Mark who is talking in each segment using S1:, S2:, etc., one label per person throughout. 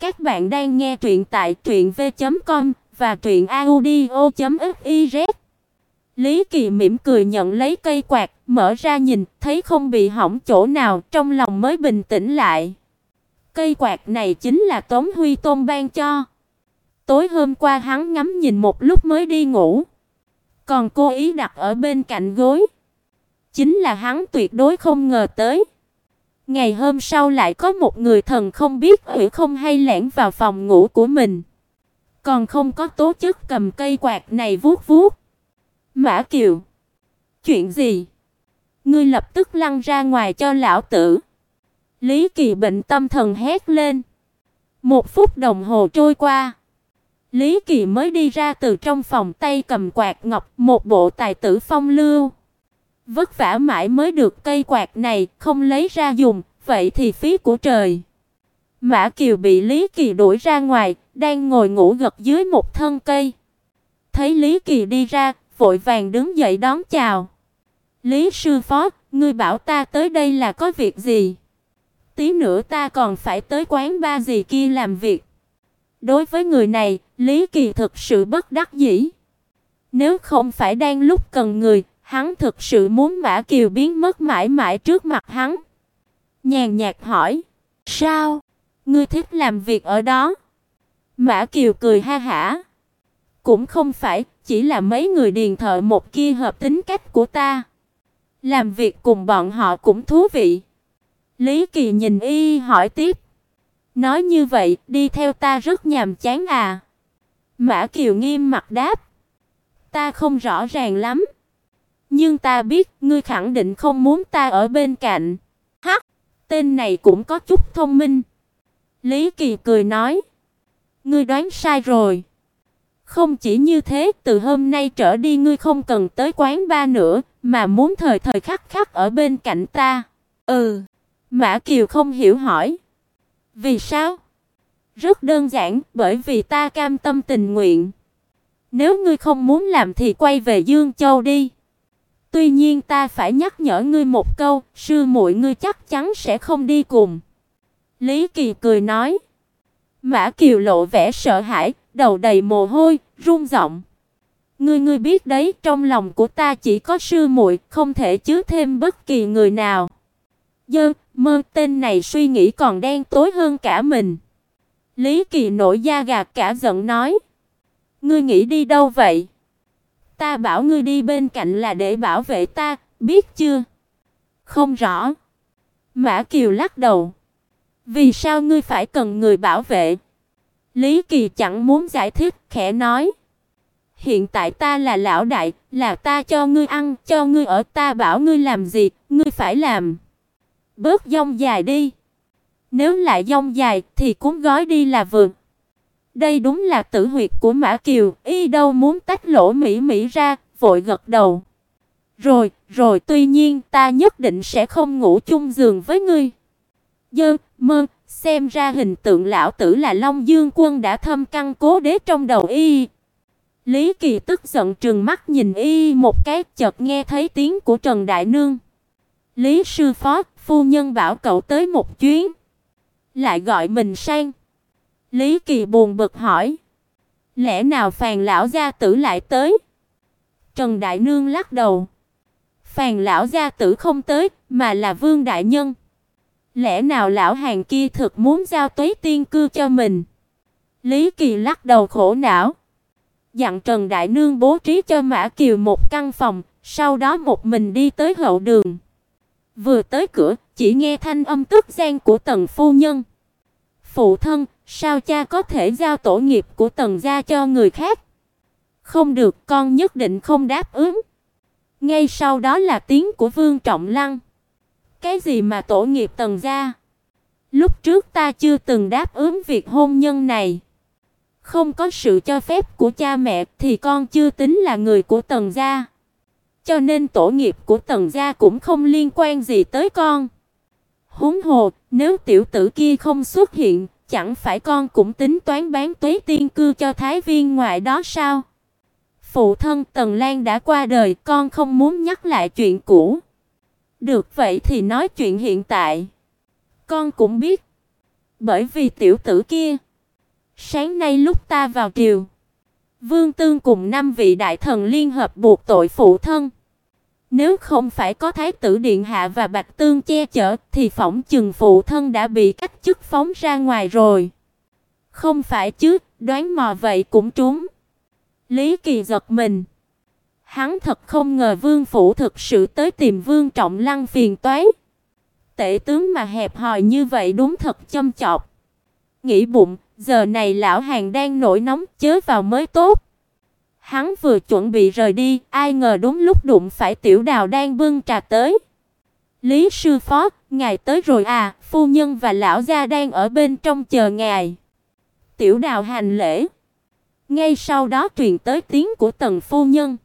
S1: Các bạn đang nghe truyện tại truyệnv.com và truyệnaudio.fiz. Lý Kỳ mỉm cười nhận lấy cây quạt, mở ra nhìn, thấy không bị hỏng chỗ nào, trong lòng mới bình tĩnh lại. Cây quạt này chính là Tống Huy Tôn ban cho. Tối hôm qua hắn ngắm nhìn một lúc mới đi ngủ, còn cố ý đặt ở bên cạnh gối. Chính là hắn tuyệt đối không ngờ tới. Ngày hôm sau lại có một người thần không biết hủy không hay lẻn vào phòng ngủ của mình. Còn không có tố chức cầm cây quạt này vuốt vuốt. Mã Kiều, chuyện gì? Ngươi lập tức lăn ra ngoài cho lão tử. Lý Kỳ bệnh tâm thần hét lên. Một phút đồng hồ trôi qua, Lý Kỳ mới đi ra từ trong phòng tay cầm quạt ngọc, một bộ tài tử phong lưu. Vất vả mãi mới được cây quạt này, không lấy ra dùng, vậy thì phí của trời. Mã Kiều bị Lý Kỳ đuổi ra ngoài, đang ngồi ngủ gật dưới một thân cây. Thấy Lý Kỳ đi ra, vội vàng đứng dậy đón chào. "Lý sư phó, ngươi bảo ta tới đây là có việc gì? Tí nữa ta còn phải tới quán ba gì kia làm việc." Đối với người này, Lý Kỳ thực sự bất đắc dĩ. Nếu không phải đang lúc cần người, hắn thực sự muốn Mã Kiều biến mất mãi mãi trước mặt hắn. Nhàn nhạt hỏi: "Sao? Ngươi thích làm việc ở đó?" Mã Kiều cười ha hả: "Cũng không phải, chỉ là mấy người điền thợ một kia hợp tính cách của ta. Làm việc cùng bọn họ cũng thú vị." Lý Kỳ nhìn y hỏi tiếp: "Nói như vậy, đi theo ta rất nhàm chán à?" Mã Kiều nghiêm mặt đáp: "Ta không rõ ràng lắm." Nhưng ta biết ngươi khẳng định không muốn ta ở bên cạnh. Hắc, tên này cũng có chút thông minh. Lý Kỳ cười nói, ngươi đoán sai rồi. Không chỉ như thế, từ hôm nay trở đi ngươi không cần tới quán ba nữa, mà muốn thời thời khắc khắc ở bên cạnh ta. Ừ. Mã Kiều không hiểu hỏi. Vì sao? Rất đơn giản, bởi vì ta cam tâm tình nguyện. Nếu ngươi không muốn làm thì quay về Dương Châu đi. Tuy nhiên ta phải nhắc nhở ngươi một câu, sư muội ngươi chắc chắn sẽ không đi cùng." Lý Kỳ cười nói. Mã Kiều lộ vẻ sợ hãi, đầu đầy mồ hôi, run giọng. "Ngươi ngươi biết đấy, trong lòng của ta chỉ có sư muội, không thể chứa thêm bất kỳ người nào." Dơ, mơ tên này suy nghĩ còn đen tối hơn cả mình. Lý Kỳ nổi da gà cả giận nói: "Ngươi nghĩ đi đâu vậy?" Ta bảo ngươi đi bên cạnh là để bảo vệ ta, biết chưa? Không rõ. Mã Kiều lắc đầu. Vì sao ngươi phải cần người bảo vệ? Lý Kỳ chẳng muốn giải thích, khẽ nói. Hiện tại ta là lão đại, là ta cho ngươi ăn, cho ngươi ở, ta bảo ngươi làm gì, ngươi phải làm. Bớt dông dài đi. Nếu lại dông dài thì cuốn gói đi là vượt. Đây đúng là tử huyệt của Mã Kiều, y đâu muốn tách lỗ mỹ mỹ ra, vội gật đầu. Rồi, rồi tuy nhiên ta nhất định sẽ không ngủ chung giường với ngươi. Dơ, mơ, xem ra hình tượng lão tử là Long Dương Quân đã thâm căn cố đế trong đầu y. Lý Kỳ tức giận trừng mắt nhìn y một cái, chợt nghe thấy tiếng của Trần Đại Nương. Lý sư phó, phu nhân bảo cậu tới một chuyến. Lại gọi mình sang. Lý Kỳ buồn bực hỏi: "Lẽ nào Phàn lão gia tử lại tới?" Trần Đại Nương lắc đầu. Phàn lão gia tử không tới, mà là Vương đại nhân. Lẽ nào lão hàng kia thực muốn giao Tuế Tiên cư cho mình? Lý Kỳ lắc đầu khổ não. Dặn Trần Đại Nương bố trí cho Mã Kiều một căn phòng, sau đó một mình đi tới hậu đường. Vừa tới cửa, chỉ nghe thanh âm tức giận của Tần phu nhân. "Phụ thân, Sao cha có thể giao tổ nghiệp của Tần gia cho người khác? Không được, con nhất định không đáp ứng. Ngay sau đó là tiếng của Vương Trọng Lăng. Cái gì mà tổ nghiệp Tần gia? Lúc trước ta chưa từng đáp ứng việc hôn nhân này. Không có sự cho phép của cha mẹ thì con chưa tính là người của Tần gia. Cho nên tổ nghiệp của Tần gia cũng không liên quan gì tới con. Huống hồ, nếu tiểu tử kia không xuất hiện, chẳng phải con cũng tính toán bán Tuế Tiên cư cho thái viên ngoại đó sao? Phụ thân Tần Lan đã qua đời, con không muốn nhắc lại chuyện cũ. Được vậy thì nói chuyện hiện tại. Con cũng biết, bởi vì tiểu tử kia, Sáng nay lúc ta vào triều, Vương Tương cùng năm vị đại thần liên hợp buộc tội phụ thân. Nếu không phải có thái tử điện hạ và Bạch Tương che chở thì phỏng chừng phụ thân đã bị cách chức phóng ra ngoài rồi. Không phải chứ, đoán mò vậy cũng trúng. Lý Kỳ giật mình. Hắn thật không ngờ Vương phủ thực sự tới tìm Vương Trọng Lăng phiền toái. Tể tướng mà hẹp hòi như vậy đúng thật châm chọc. Nghĩ bụng, giờ này lão hàng đang nổi nóng, chớ vào mới tốt. Hắn vừa chuẩn bị rời đi, ai ngờ đúng lúc đụng phải Tiểu Đào đang bưng trà tới. Lý sư phó, ngài tới rồi à, phu nhân và lão gia đang ở bên trong chờ ngài. Tiểu Đào hành lễ. Ngay sau đó truyền tới tiếng của Tần phu nhân.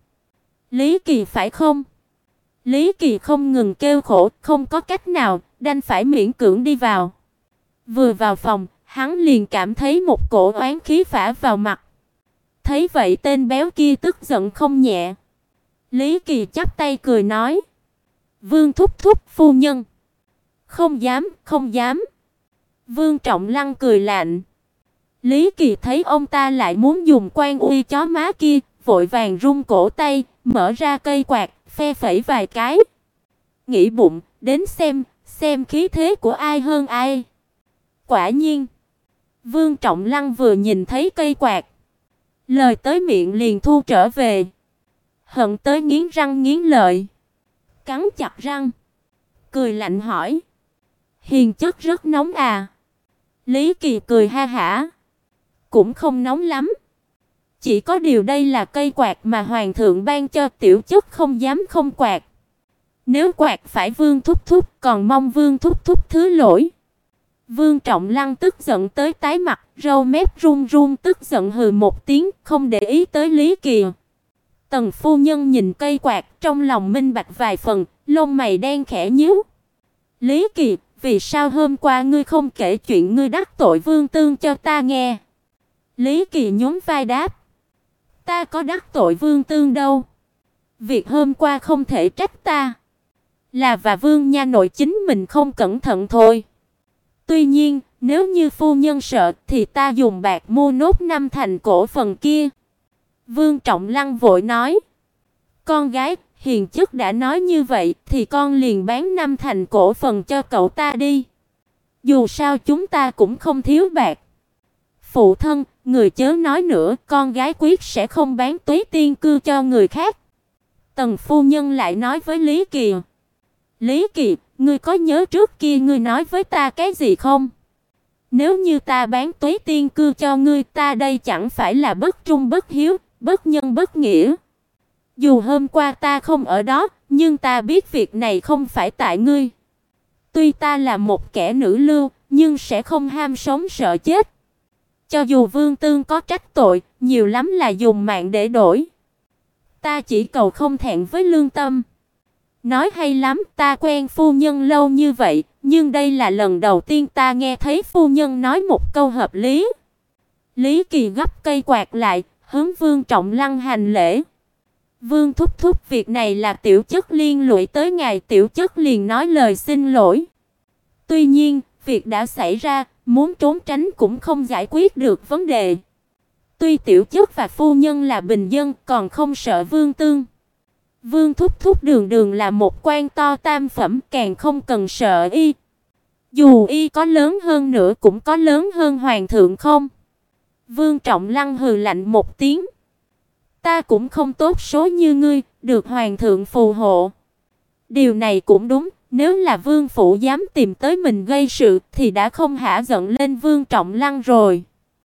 S1: Lý Kỳ phải không? Lý Kỳ không ngừng kêu khổ, không có cách nào, đành phải miễn cưỡng đi vào. Vừa vào phòng, hắn liền cảm thấy một cổ oán khí phả vào mặt. Thấy vậy tên béo kia tức giận không nhẹ. Lý Kỳ chắp tay cười nói: "Vương thúc thúc phu nhân." "Không dám, không dám." Vương Trọng Lăng cười lạnh. Lý Kỳ thấy ông ta lại muốn dùng quan uy chó má kia, vội vàng rung cổ tay, mở ra cây quạt, phe phẩy vài cái. Nghĩ bụng, đến xem, xem khí thế của ai hơn ai. Quả nhiên, Vương Trọng Lăng vừa nhìn thấy cây quạt, lời tới miệng liền thu trở về. Hận tới nghiến răng nghiến lợi, cắn chặt răng, cười lạnh hỏi: "Hiền chất rất nóng à?" Lý Kỳ cười ha hả: "Cũng không nóng lắm." Chỉ có điều đây là cây quạt mà hoàng thượng ban cho tiểu chất không dám không quạt. Nếu quạt phải Vương thúc thúc, còn mong Vương thúc thúc thứ lỗi. Vương Trọng Lăng tức giận tới tái mặt, râu mép run run tức giận hừ một tiếng, không để ý tới Lý Kỳ. Tần phu nhân nhìn cây quạt, trong lòng minh bạch vài phần, lông mày đen khẽ nhíu. Lý Kỳ, vì sao hôm qua ngươi không kể chuyện ngươi đắc tội Vương Tương cho ta nghe? Lý Kỳ nhún vai đáp. Ta có đắc tội Vương Tương đâu. Việc hôm qua không thể trách ta. Là và Vương nha nội chính mình không cẩn thận thôi. Tuy nhiên, nếu như phu nhân sợ thì ta dùng bạc mua nốt năm thành cổ phần kia. Vương Trọng Lăng vội nói. Con gái, hiền chức đã nói như vậy thì con liền bán năm thành cổ phần cho cậu ta đi. Dù sao chúng ta cũng không thiếu bạc. Phụ thân, người chớ nói nữa, con gái quyết sẽ không bán Tuế Tiên cư cho người khác. Tần phu nhân lại nói với Lý Kỳ. Lý Kỳ, ngươi có nhớ trước kia ngươi nói với ta cái gì không? Nếu như ta bán Tuế Tiên cư cho ngươi, ta đây chẳng phải là bất trung bất hiếu, bất nhân bất nghĩa. Dù hôm qua ta không ở đó, nhưng ta biết việc này không phải tại ngươi. Tuy ta là một kẻ nữ lưu, nhưng sẽ không ham sống sợ chết. Cho dù Vương Tương có trách tội, nhiều lắm là dùng mạng để đổi. Ta chỉ cầu không thẹn với lương tâm. Nói hay lắm, ta quen phu nhân lâu như vậy, nhưng đây là lần đầu tiên ta nghe thấy phu nhân nói một câu hợp lý. Lý Kỳ gấp cây quạt lại, hướng Vương Trọng Lăng hành lễ. Vương thúc thúc việc này là tiểu chất liên lụy tới ngài, tiểu chất liền nói lời xin lỗi. Tuy nhiên, việc đã xảy ra, muốn trốn tránh cũng không giải quyết được vấn đề. Tuy tiểu chất và phu nhân là bình dân, còn không sợ Vương Tương. Vương Thúc Thúc đường đường là một quan to tam phẩm, càng không cần sợ y. Dù y có lớn hơn nữa cũng có lớn hơn hoàng thượng không? Vương Trọng Lăng hừ lạnh một tiếng. Ta cũng không tốt số như ngươi, được hoàng thượng phù hộ. Điều này cũng đúng, nếu là vương phủ dám tìm tới mình gây sự thì đã không hả giận lên Vương Trọng Lăng rồi.